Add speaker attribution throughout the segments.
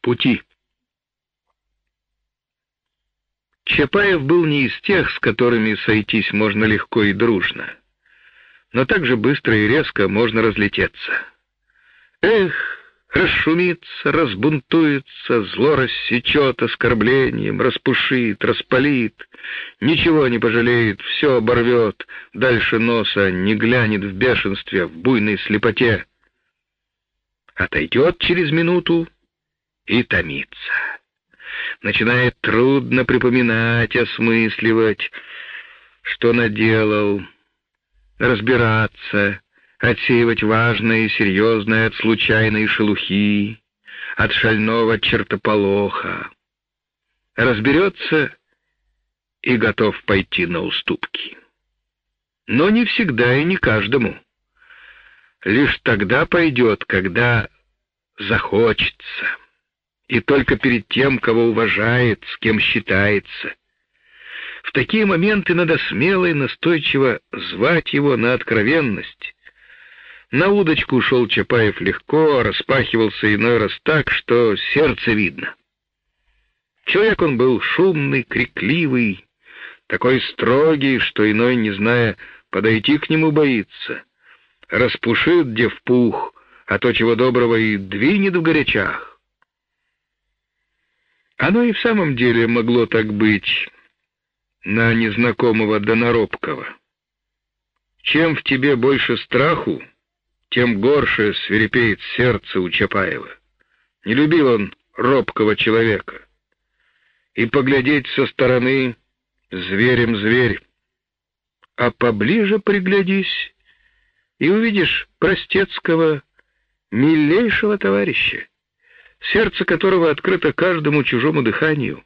Speaker 1: пути. Чапаев был не из тех, с которыми сойтись можно легко и дружно, но так же быстро и резко можно разлететься. Эх, расшумится, разбунтуется, зло рассечет оскорблением, распушит, распалит, ничего не пожалеет, все оборвет, дальше носа не глянет в бешенстве, в буйной слепоте. Отойдет через минуту и томится. Начинает трудно припоминать, осмысливать, что наделал, разбираться, отсеивать важное и серьезное от случайной шелухи, от шального чертополоха. Разберется и готов пойти на уступки. Но не всегда и не каждому. Лишь тогда пойдет, когда захочется, и только перед тем, кого уважает, с кем считается. В такие моменты надо смело и настойчиво звать его на откровенность, на удочку ушел Чапаев легко, распахивался иной раз так, что сердце видно. Человек он был шумный, крикливый, такой строгий, что иной, не зная, подойти к нему боится. Распушит где в пух, а то чего доброго и двинет в горячах. Оно и в самом деле могло так быть на незнакомого Доноробкова. Чем в тебе больше страху, тем горше свирепеет сердце у Чапаева. Не любил он робкого человека. И поглядеть со стороны зверем зверь. А поближе приглядись и увидишь простецкого, милейшего товарища, сердце которого открыто каждому чужому дыханию,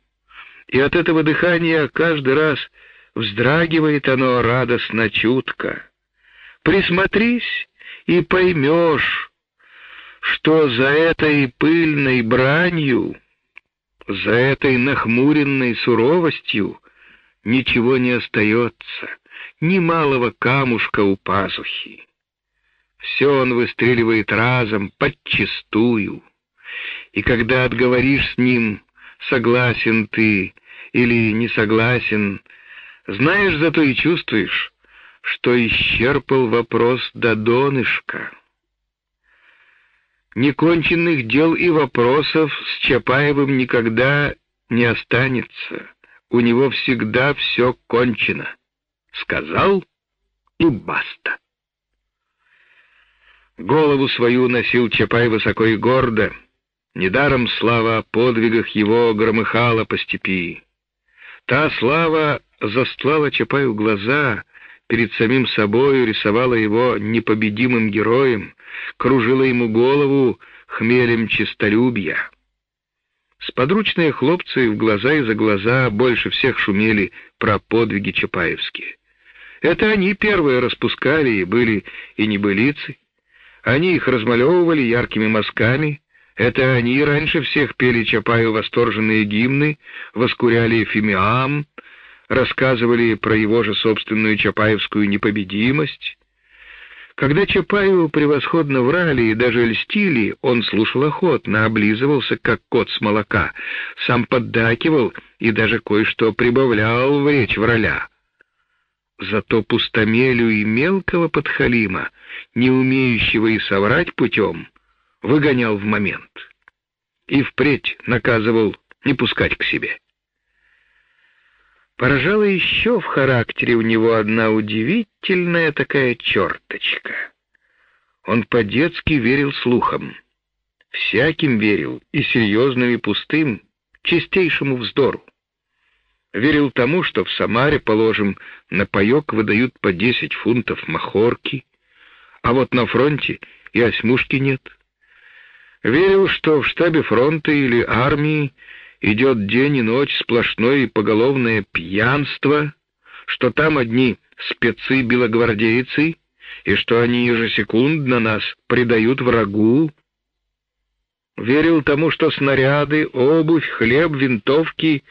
Speaker 1: и от этого дыхания каждый раз вздрагивает оно радостно чутко. Присмотрись и поймешь, что за этой пыльной бранью, за этой нахмуренной суровостью ничего не остается, ни малого камушка у пазухи. Все он выстреливает разом, подчистую. И когда отговоришь с ним, согласен ты или не согласен, знаешь, зато и чувствуешь, что исчерпал вопрос до донышка. Неконченных дел и вопросов с Чапаевым никогда не останется. У него всегда все кончено. Сказал и баста. Голову свою носил Чапай высоко и гордо. Недаром слава о подвигах его громыхала по степи. Та слава застлала Чапаю глаза, перед самим собою рисовала его непобедимым героем, кружила ему голову хмелем честолюбия. Сподручные хлопцы в глаза и за глаза больше всех шумели про подвиги Чапаевские. Это они первые распускали и были и небылицы. Они их размалевывали яркими мазками. Это они раньше всех пели Чапаю восторженные гимны, воскуряли фимиам, рассказывали про его же собственную чапаевскую непобедимость. Когда Чапаеву превосходно врали и даже льстили, он слушал охотно, облизывался, как кот с молока, сам поддакивал и даже кое-что прибавлял в речь враля. Зато пустомелю и мелкого подхалима, не умеющего и соврать путем, выгонял в момент. И впредь наказывал не пускать к себе. Поражала еще в характере у него одна удивительная такая черточка. Он по-детски верил слухам. Всяким верил, и серьезным, и пустым, чистейшему вздору. Верил тому, что в Самаре, положим, на паёк выдают по десять фунтов махорки, а вот на фронте и осьмушки нет. Верил, что в штабе фронта или армии идет день и ночь сплошное поголовное пьянство, что там одни спецы-белогвардейцы, и что они ежесекундно нас предают врагу. Верил тому, что снаряды, обувь, хлеб, винтовки,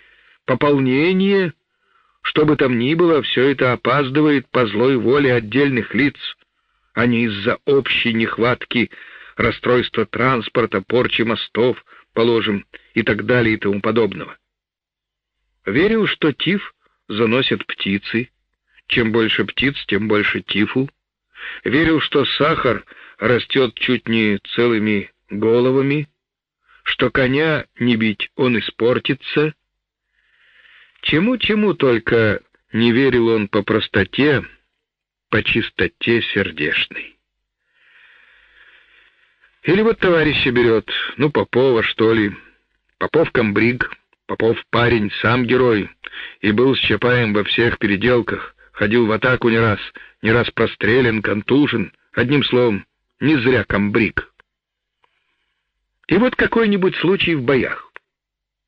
Speaker 1: пополнение, что бы там ни было, все это опаздывает по злой воле отдельных лиц, а не из-за общей нехватки расстройство транспорта, порчи мостов, положим, и так далее и тому подобного. Верил, что тиф заносят птицы. Чем больше птиц, тем больше тифу. Верил, что сахар растет чуть не целыми головами, что коня не бить, он испортится. Чему-чему только не верил он по простоте, по чистоте сердечной. Или вот товарища берет, ну, Попова, что ли. Попов комбриг, Попов парень, сам герой, и был с Чапаем во всех переделках, ходил в атаку не раз, не раз прострелен, контужен, одним словом, не зря комбриг. И вот какой-нибудь случай в боях.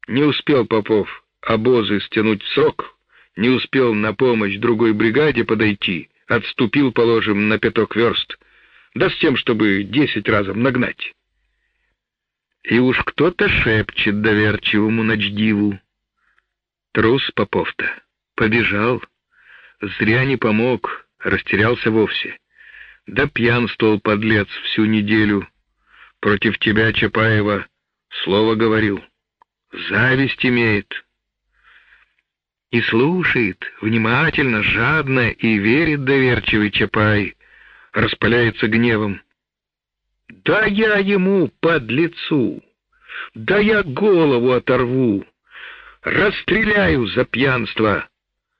Speaker 1: Не успел Попов обозы стянуть в срок, не успел на помощь другой бригаде подойти, отступил, положим, на пяток верст, да с тем, чтобы десять разом нагнать. И уж кто-то шепчет доверчивому ночдиву. Трус Попов-то побежал, зря не помог, растерялся вовсе. Да пьянствовал подлец всю неделю. Против тебя, Чапаева, слово говорил. Зависть имеет и слушает внимательно, жадно и верит доверчивый Чапай, распаляется гневом. Да я ему под лицу, да я голову оторву, расстреляю за пьянство.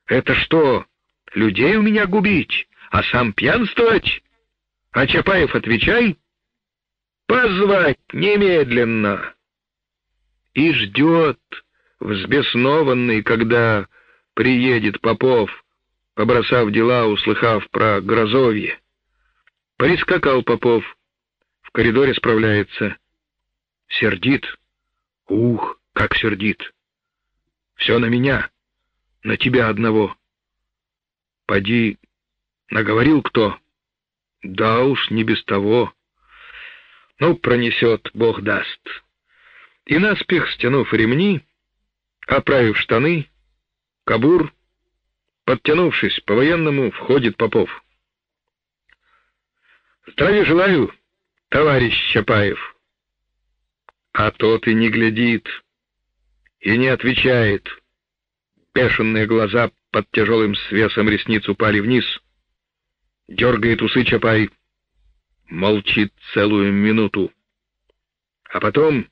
Speaker 1: Это что, людей у меня губить, а сам пьянствовать? А Чапаев отвечай, позвать немедленно. И ждет, взбеснованный, когда приедет Попов, побросав дела, услыхав про Грозовье. Прискакал Попов, в коридоре справляется. Сердит. Ух, как сердит. Все на меня, на тебя одного. Поди, наговорил кто? Да уж, не без того. Ну, пронесет, Бог даст. И наспех, стянув ремни, оправив штаны, Кабур, подтянувшись по-военному, входит Попов. «Здравия желаю, товарищ Чапаев!» А тот и не глядит, и не отвечает. Бешеные глаза под тяжелым свесом ресниц упали вниз. Дергает усы Чапай, молчит целую минуту. А потом,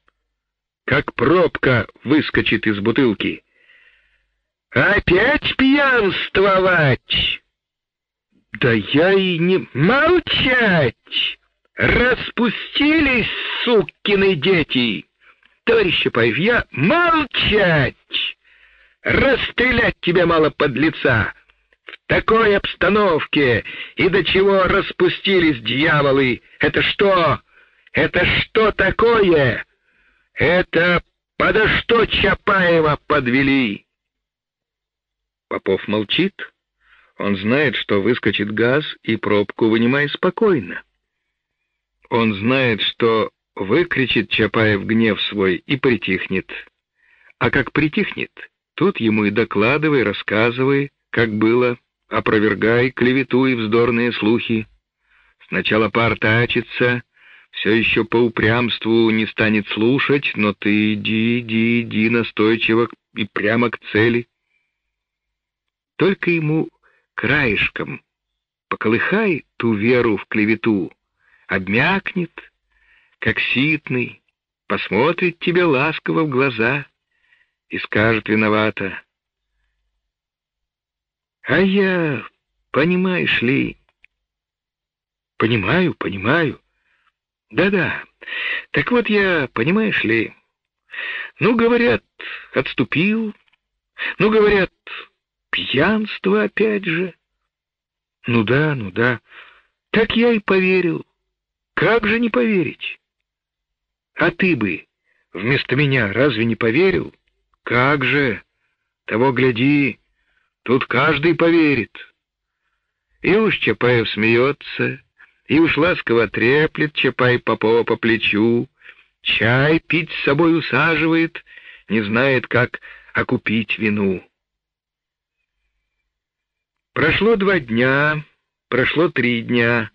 Speaker 1: как пробка, выскочит из бутылки — Опять пьянствовать? Да я и не... Молчать! Распустились, сукины дети! Товарищ Чапаев, я... Молчать! Расстрелять тебя мало подлеца! В такой обстановке и до чего распустились дьяволы? Это что? Это что такое? Это подо что Чапаева подвели? Попов молчит. Он знает, что выскочит газ, и пробку вынимай спокойно. Он знает, что выкричит Чапаев гнев свой и притихнет. А как притихнет, тут ему и докладывай, рассказывай, как было, опровергай клевету и вздорные слухи. Сначала портачится, все еще по упрямству не станет слушать, но ты иди, иди, иди настойчиво и прямо к цели. Только ему краешком поколыхай ту веру в клевету, обмякнет, как ситный, посмотрит тебе ласково в глаза и скажет виновато. А я, понимаешь ли, понимаю, понимаю. Да-да. Так вот я, понимаешь ли, ну, говорят, отступил, ну, говорят, Пьянство опять же. Ну да, ну да. Так я и поверил. Как же не поверить? А ты бы вместо меня разве не поверил? Как же? Того гляди, тут каждый поверит. И уж Чапаев смеется, и уж ласково треплет Чапай Попова по плечу, чай пить с собой усаживает, не знает, как окупить вину. Прошло два дня, прошло три дня.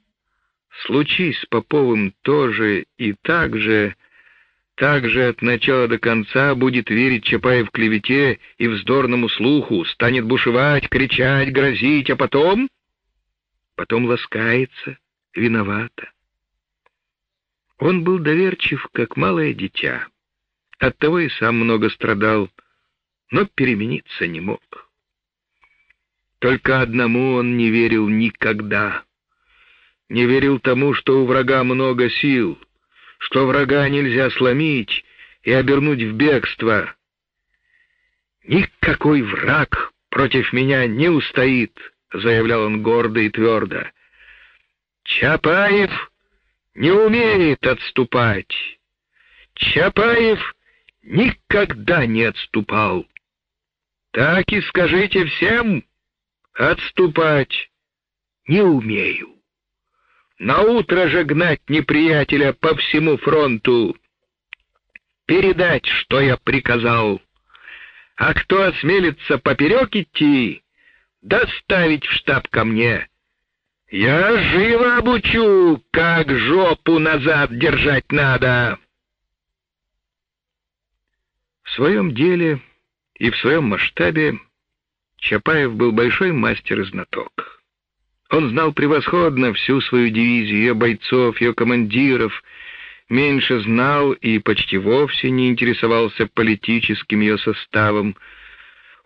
Speaker 1: случись с Поповым тоже и так же, так же от начала до конца будет верить Чапаев клевете и вздорному слуху, станет бушевать, кричать, грозить, а потом... Потом ласкается, виновата. Он был доверчив, как малое дитя. Оттого и сам много страдал, но перемениться не мог. Только одному он не верил никогда. Не верил тому, что у врага много сил, что врага нельзя сломить и обернуть в бегство. «Никакой враг против меня не устоит», — заявлял он гордо и твердо. «Чапаев не умеет отступать. Чапаев никогда не отступал. Так и скажите всем, отступать не умею. На утро же гнать неприятеля по всему фронту. Передать, что я приказал. А кто осмелится поперек идти, доставить в штаб ко мне. Я живо обучу, как жопу назад держать надо. В своем деле и в своем масштабе Чапаев был большой мастер и знаток. Он знал превосходно всю свою дивизию, ее бойцов, ее командиров, меньше знал и почти вовсе не интересовался политическим ее составом.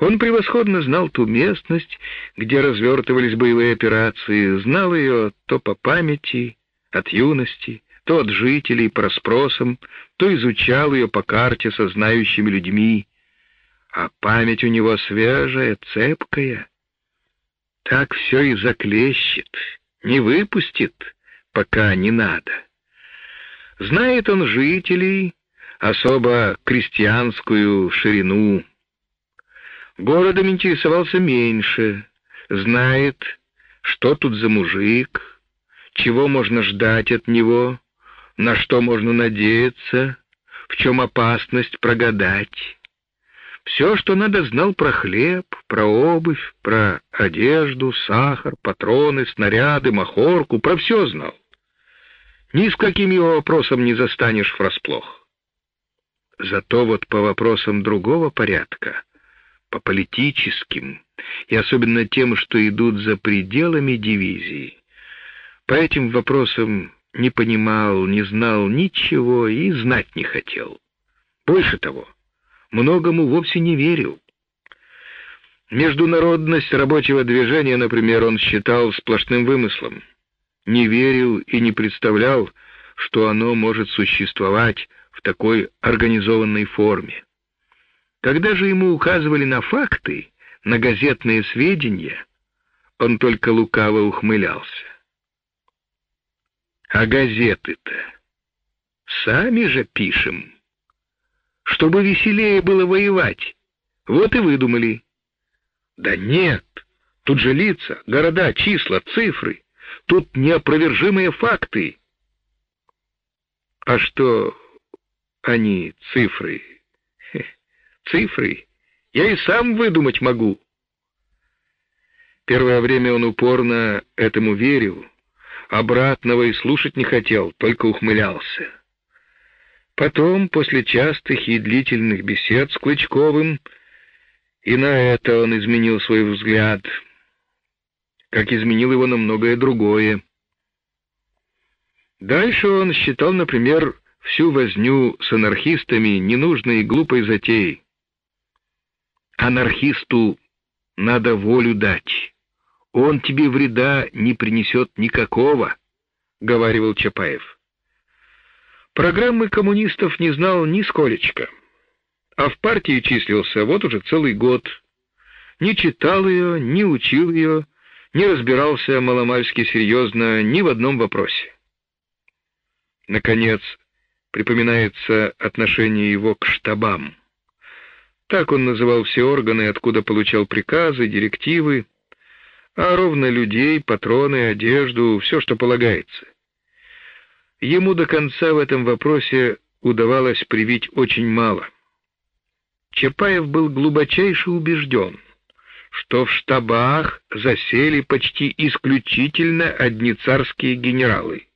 Speaker 1: Он превосходно знал ту местность, где развертывались боевые операции, знал ее то по памяти, от юности, то от жителей по расспросам, то изучал ее по карте со знающими людьми. А память у него свежая, цепкая. Так все и заклещет, не выпустит, пока не надо. Знает он жителей, особо крестьянскую ширину. Городом интересовался меньше, знает, что тут за мужик, чего можно ждать от него, на что можно надеяться, в чем опасность прогадать. Все, что надо, знал про хлеб, про обувь, про одежду, сахар, патроны, снаряды, махорку, про все знал. Ни с каким его вопросом не застанешь врасплох. Зато вот по вопросам другого порядка, по политическим, и особенно тем, что идут за пределами дивизии, по этим вопросам не понимал, не знал ничего и знать не хотел. Больше того, многому вовсе не верил. Международность рабочего движения, например, он считал сплошным вымыслом. Не верил и не представлял, что оно может существовать в такой организованной форме. Когда же ему указывали на факты, на газетные сведения, он только лукаво ухмылялся. А газеты-то сами же пишем чтобы веселее было воевать. Вот и выдумали. Да нет, тут же лица, города, числа, цифры. Тут неопровержимые факты. А что они, цифры? Хе, цифры? Я и сам выдумать могу. Первое время он упорно этому верил, обратного и слушать не хотел, только ухмылялся. Потом, после частых и длительных бесед с Клычковым, и на это он изменил свой взгляд, как изменил его на многое другое. Дальше он считал, например, всю возню с анархистами ненужной и глупой затеей. Анархисту надо волю дать. Он тебе вреда не принесет никакого, — говаривал Чапаев. Программы коммунистов не знал ни сколечко, а в партии числился вот уже целый год. Не читал ее, не учил ее, не разбирался маломальски серьезно ни в одном вопросе. Наконец, припоминается отношение его к штабам. Так он называл все органы, откуда получал приказы, директивы, а ровно людей, патроны, одежду, все, что полагается. Ему до конца в этом вопросе удавалось привить очень мало. Чапаев был глубочайше убежден, что в штабах засели почти исключительно одни царские генералы,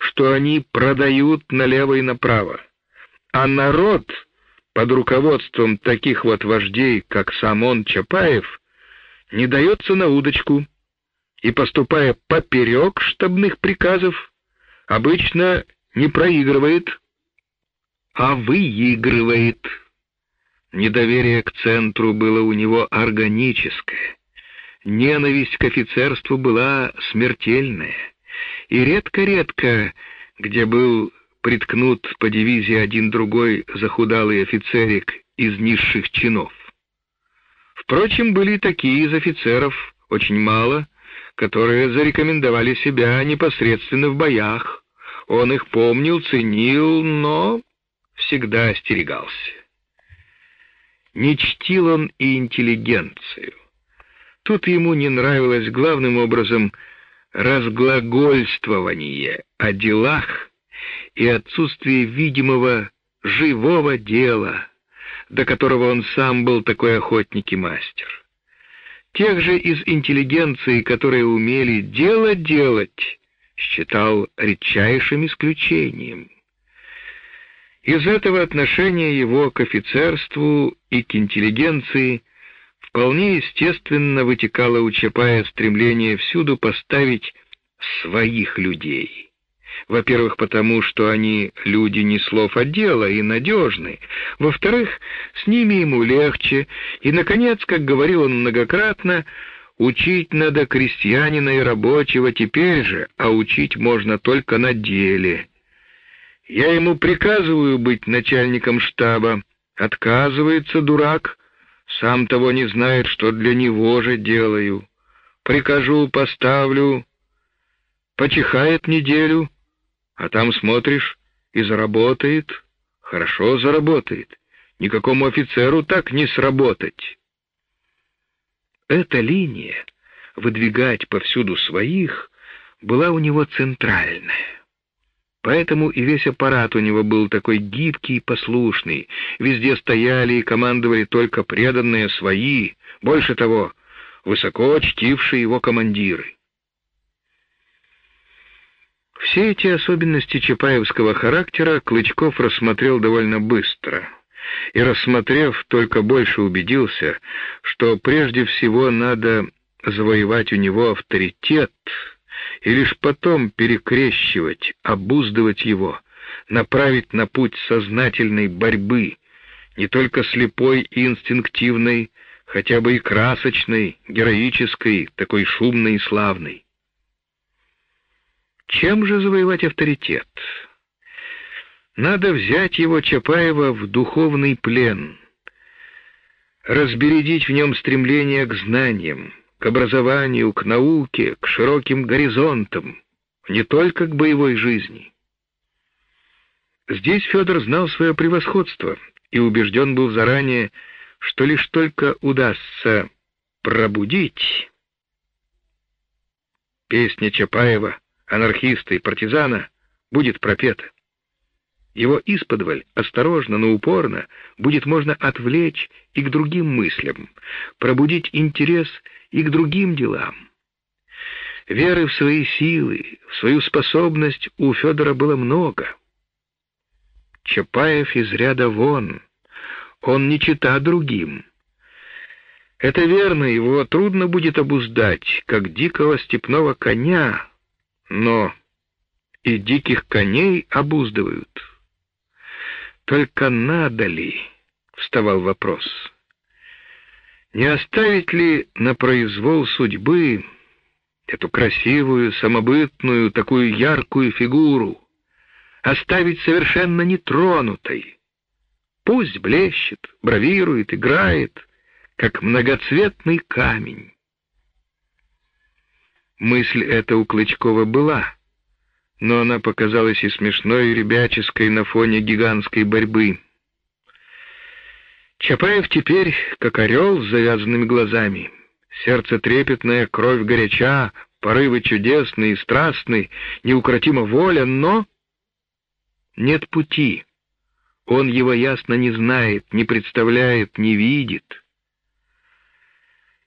Speaker 1: что они продают налево и направо. А народ под руководством таких вот вождей, как сам он, Чапаев, не дается на удочку и, поступая поперек штабных приказов, обычно не проигрывает, а выигрывает. Недоверие к центру было у него органическое. Ненависть к офицерству была смертельная. И редко-редко, где был приткнут по дивизии один-другой захудалый офицерик из низших чинов. Впрочем, были такие из офицеров, очень мало, которые зарекомендовали себя непосредственно в боях. Он их помнил, ценил, но всегда остерегался. Не чтил он и интеллигенцию. Тут ему не нравилось главным образом разглагольствование о делах и отсутствие видимого живого дела, до которого он сам был такой охотник и мастер. Тех же из интеллигенции, которые умели дело делать, считал редчайшим исключением. Из этого отношения его к офицерству и к интеллигенции вполне естественно вытекало у Чапая стремление всюду поставить своих людей. Во-первых, потому что они люди не слов, а дела и надежны. Во-вторых, с ними ему легче. И, наконец, как говорил он многократно, учить надо крестьянина и рабочего теперь же, а учить можно только на деле. Я ему приказываю быть начальником штаба. Отказывается дурак, сам того не знает, что для него же делаю. Прикажу, поставлю, почихает неделю, а там смотришь и заработает, хорошо заработает. Никакому офицеру так не сработать. Эта линия, выдвигать повсюду своих, была у него центральная. Поэтому и весь аппарат у него был такой гибкий и послушный. Везде стояли и командовали только преданные свои, больше того, высоко чтившие его командиры. Все эти особенности чапаевского характера Клычков рассмотрел довольно быстро. И, рассмотрев, только больше убедился, что прежде всего надо завоевать у него авторитет — и лишь потом перекрещивать, обуздывать его, направить на путь сознательной борьбы, не только слепой и инстинктивной, хотя бы и красочной, героической, такой шумной и славной. Чем же завоевать авторитет? Надо взять его Чапаева в духовный плен, разбередить в нем стремление к знаниям, к образованию, к науке, к широким горизонтам, не только к боевой жизни. Здесь Федор знал свое превосходство и убежден был заранее, что лишь только удастся пробудить песня Чапаева, анархиста и партизана будет пропета. Его исподволь, осторожно, но упорно, будет можно отвлечь и к другим мыслям, пробудить интерес и к другим делам. Веры в свои силы, в свою способность у Федора было много. Чапаев из ряда вон, он не чита другим. Это верно, его трудно будет обуздать, как дикого степного коня, но и диких коней обуздывают. Только надо ли, вставал вопрос. Не оставить ли на произвол судьбы эту красивую, самобытную, такую яркую фигуру, оставить совершенно нетронутой? Пусть блещет, бравирует, играет, как многоцветный камень. Мысль эта у Клычкова была, но она показалась и смешной, и ребяческой на фоне гигантской борьбы. Чапаев теперь как орел с завязанными глазами. Сердце трепетное, кровь горяча, порывы чудесные и страстные, неукротима воля, но нет пути. Он его ясно не знает, не представляет, не видит.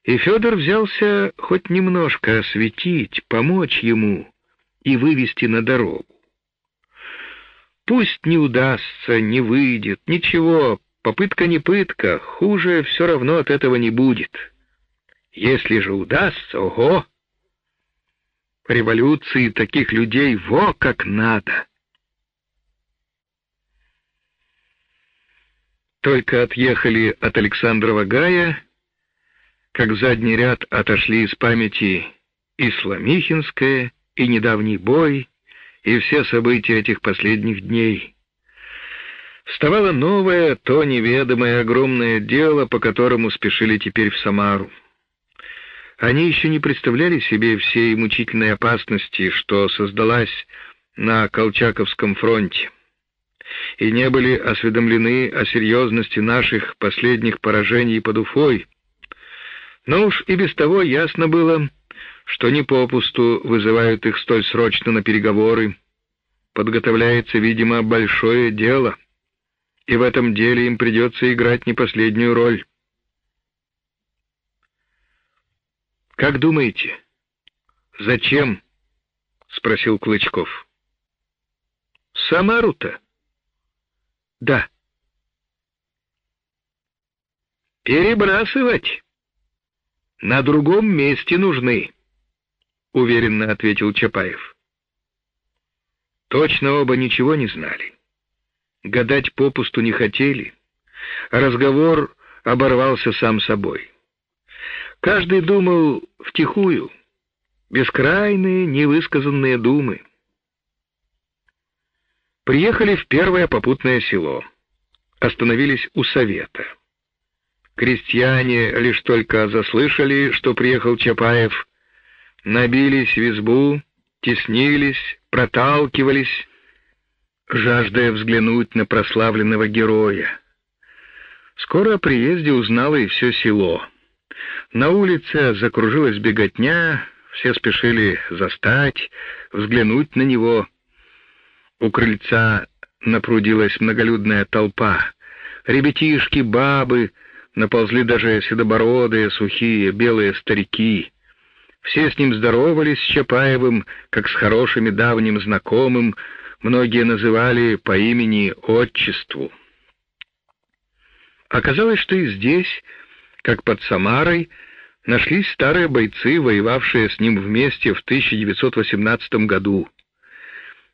Speaker 1: И Федор взялся хоть немножко осветить, помочь ему и вывести на дорогу. Пусть не удастся, не выйдет, ничего, попытка не пытка, хуже все равно от этого не будет. Если же удастся, ого! Революции таких людей во как надо. Только отъехали от Александрова Гая, как задний ряд отошли из памяти и Сломихинское, и недавний бой, и все события этих последних дней. Вставало новое, то неведомое огромное дело, по которому спешили теперь в Самару. Они еще не представляли себе всей мучительной опасности, что создалась на Колчаковском фронте, и не были осведомлены о серьезности наших последних поражений под Уфой. Но уж и без того ясно было, что не попусту вызывают их столь срочно на переговоры. Подготовляется, видимо, большое дело, и в этом деле им придется играть не последнюю роль. Как думаете, зачем? спросил Клычков. Самару-то? Да. Перебрасывать. На другом месте нужны, уверенно ответил Чапаев. Точно оба ничего не знали. Гадать попусту не хотели. Разговор оборвался сам собой. Каждый думал втихую, бескрайные невысказанные думы. Приехали в первое попутное село. Остановились у совета. Крестьяне лишь только заслышали, что приехал Чапаев, набились в избу, теснились, проталкивались, жаждая взглянуть на прославленного героя. Скоро о приезде узнало и все село. На улице закружилась беготня, все спешили застать, взглянуть на него. У крыльца напрудилась многолюдная толпа. Ребятишки, бабы, наползли даже седобородые, сухие, белые старики. Все с ним здоровались с Чапаевым, как с хорошими давним знакомым, многие называли по имени-отчеству. Оказалось, что и здесь как под Самарой нашлись старые бойцы, воевавшие с ним вместе в 1918 году.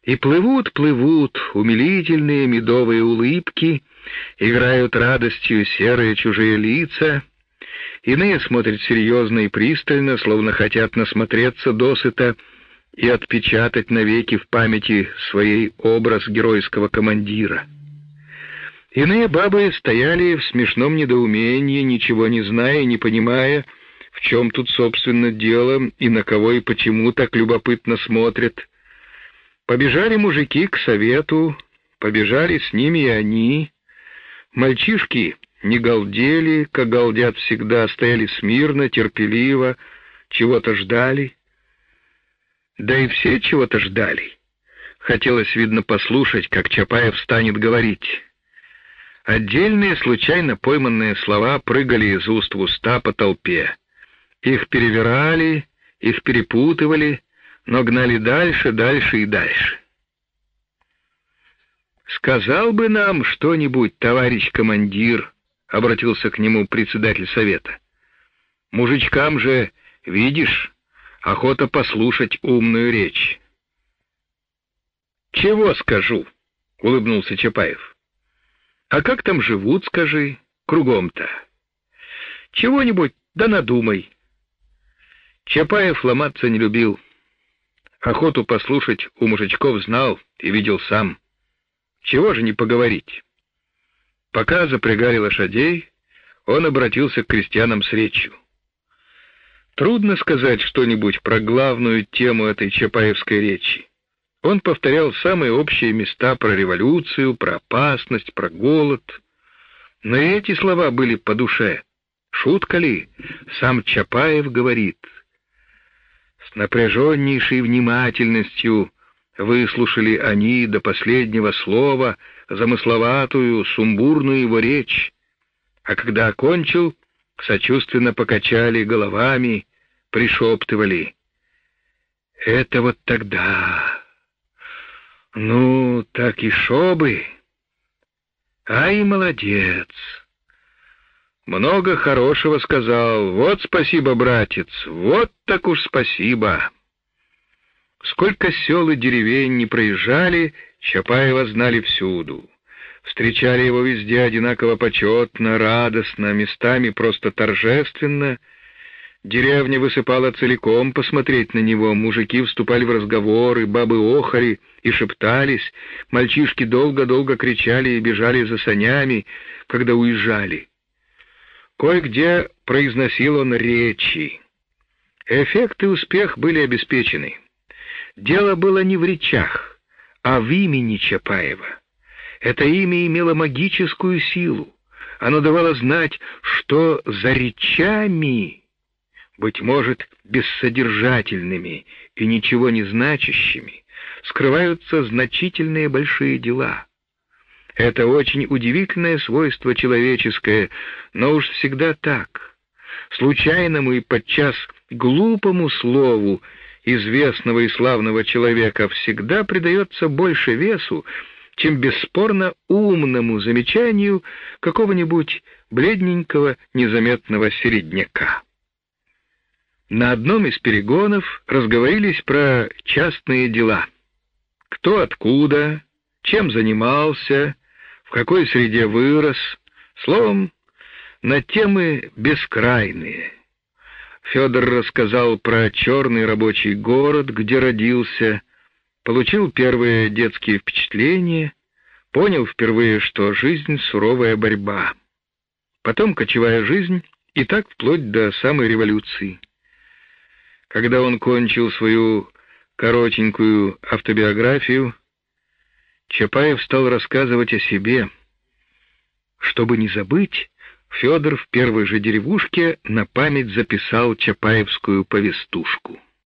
Speaker 1: И плывут, плывут умилительные медовые улыбки, играют радостью серые чужие лица. Иные смотрят серьезно и пристально, словно хотят насмотреться досыта и отпечатать навеки в памяти своей образ геройского командира. Иные бабы стояли в смешном недоумении, ничего не зная и не понимая, в чем тут, собственно, дело и на кого и почему так любопытно смотрят. Побежали мужики к совету, побежали с ними и они. Мальчишки не галдели, как галдят всегда, стояли смирно, терпеливо, чего-то ждали. Да и все чего-то ждали. Хотелось, видно, послушать, как Чапаев станет говорить. Отдельные случайно пойманные слова прыгали из уст в уста по толпе. Их перевирали, их перепутывали, но гнали дальше, дальше и дальше. «Сказал бы нам что-нибудь, товарищ командир», — обратился к нему председатель совета. «Мужичкам же, видишь, охота послушать умную речь». «Чего скажу?» — улыбнулся Чапаев. А как там живут, скажи, кругом-то? Чего-нибудь, да надумай. Чапаев ломаться не любил. Охоту послушать у мужичков знал и видел сам. Чего же не поговорить? Пока запрягали лошадей, он обратился к крестьянам с речью. Трудно сказать что-нибудь про главную тему этой чапаевской речи. Он повторял самые общие места про революцию, про опасность, про голод. Но и эти слова были по душе. Шутка ли? Сам Чапаев говорит. С напряженнейшей внимательностью выслушали они до последнего слова замысловатую, сумбурную его речь, а когда окончил, сочувственно покачали головами, пришептывали. «Это вот тогда, Ну, так и шобы. Ай, молодец. Много хорошего сказал. Вот спасибо, братец. Вот так уж спасибо. Сколько сел и деревень не проезжали, Чапаева знали всюду. Встречали его везде одинаково почетно, радостно, местами просто торжественно. Деревня высыпала целиком посмотреть на него, мужики вступали в разговоры, бабы охали и шептались, мальчишки долго-долго кричали и бежали за санями, когда уезжали. Кое-где произносил он речи. Эффект и успех были обеспечены. Дело было не в речах, а в имени Чапаева. Это имя имело магическую силу. Оно давало знать, что за речами, быть может, бессодержательными и ничего не значащими, скрываются значительные большие дела. Это очень удивительное свойство человеческое, но уж всегда так. Случайному и подчас глупому слову известного и славного человека всегда придается больше весу, чем бесспорно умному замечанию какого-нибудь бледненького незаметного середняка. На одном из перегонов разговорились про частные дела. Кто откуда, чем занимался, в какой среде вырос, словом, на темы бескрайные — Федор рассказал про черный рабочий город, где родился, получил первые детские впечатления, понял впервые, что жизнь — суровая борьба. Потом кочевая жизнь, и так вплоть до самой революции. Когда он кончил свою коротенькую автобиографию, Чапаев стал рассказывать о себе. Чтобы не забыть, Федор в первой же деревушке на память записал Чапаевскую повестушку.